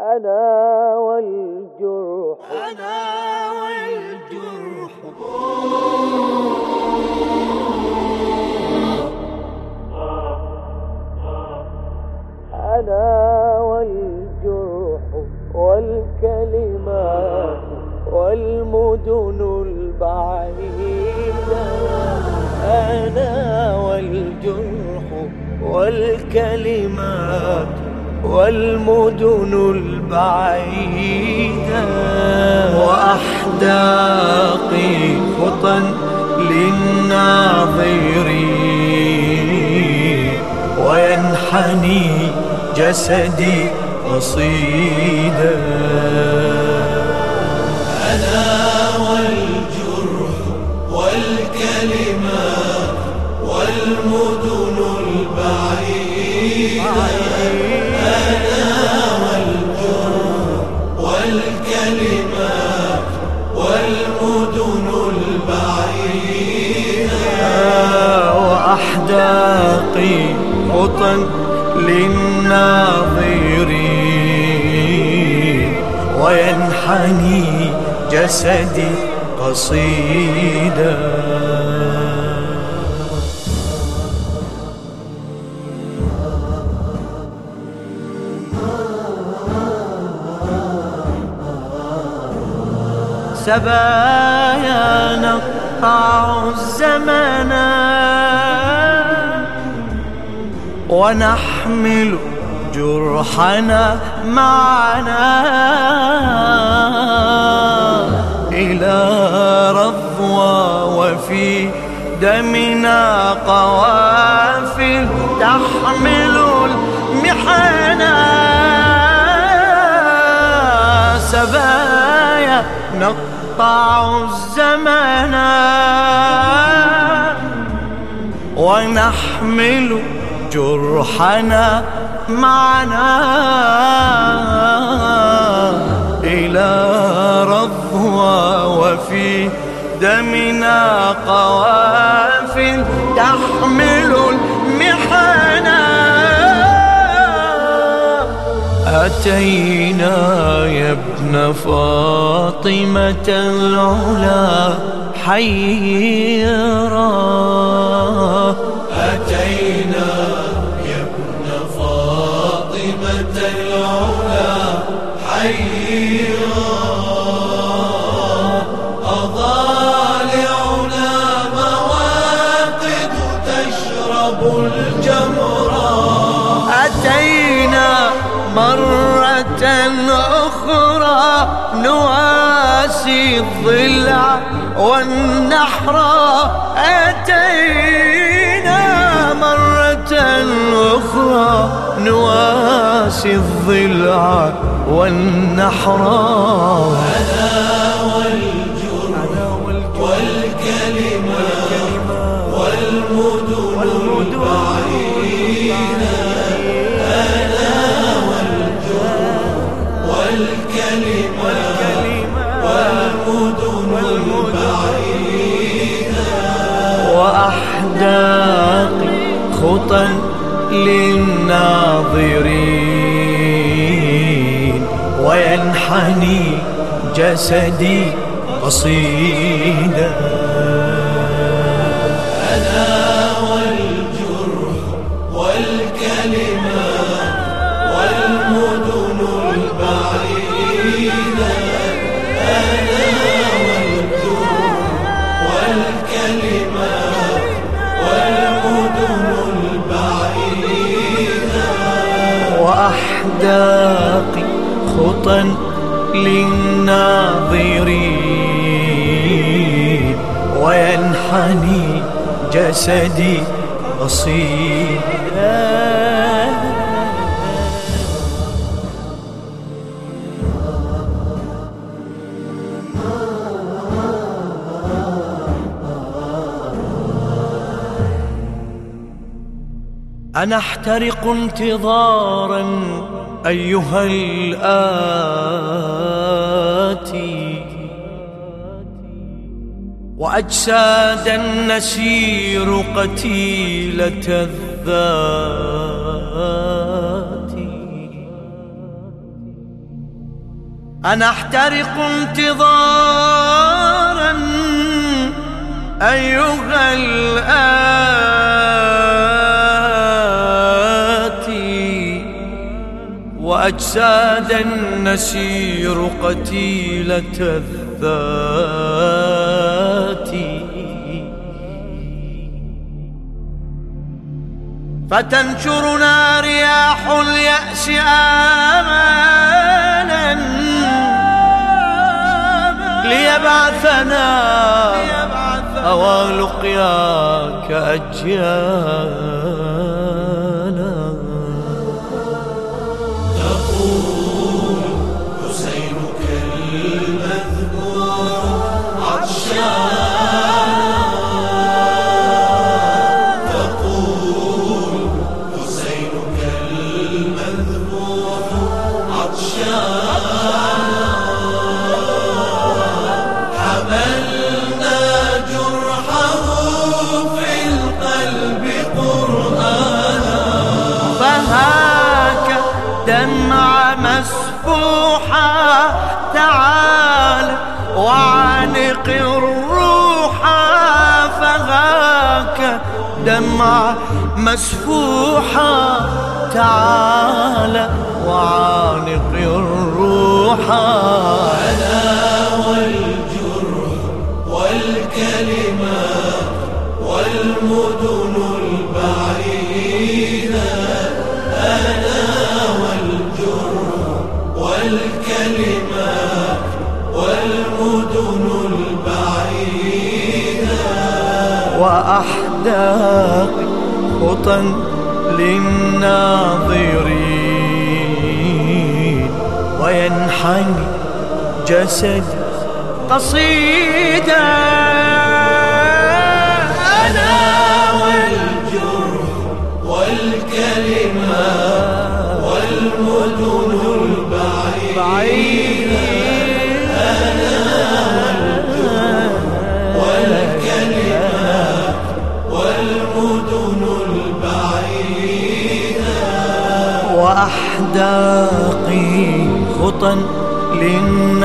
أنا والجرح. أنا والجرح. أنا والجرح والكلمات والمدن البعيدة. أنا والجرح والكلمات والمدن البعيدة وأحداقي خطا للناظرين وينحني جسدي قصيدا. أنا والجرح والكلمات والمدن البعيدة. وأحداقي خطا للناظرين. وينحني جسدي قصيدا. سبايا نقطع الزمن. ونحمل جرحنا معنا إلى رضوى وفي دمنا قوافل تحمل المحنة. سبايا نقطع الزمن. ونحمل جرحنا معنا إلى رضوى وفي دمنا قوافل تحمل المحنة أتينا يا ابن فاطمة العلا حيرا. أتينا فاطمة العلا حيرا أضالعنا مواقد تشرب الجمرة أتينا مرة أخرى نواسي الضلع والنحر. أتينا مرة أخرى نواسي الضلع والنحر للناظرين وينحني جسدي قصيدا. وأحداقي خطا للناظرين وينحني جسدي قصيدا أنا أحترق انتظارا أيها الآتي. وأجسادا نسير قتيلة الذات. أنا أحترق انتظارا أيها الآتي. وأجسادا نسير قتيلة الذات. فتنشرنا رياح اليأس آمالا ليبعثنا أوى لقياك القلب قرآنا فهاك دمع مسفوحا. تعال وعانق الروح فهاك دمع مسفوحا. تعال وعانق الروح. والمدن البعيدة أنا والجرح والكلمات والمدن البعيدة. وأحداق خطا للناظرين وينحني جسد قصيدة وأحداقي خطا للناظرين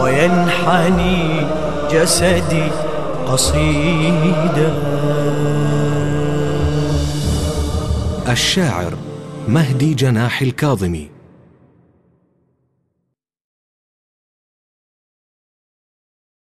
وينحني جسدي قصيدة الشاعر مهدي جناح الكاظمي.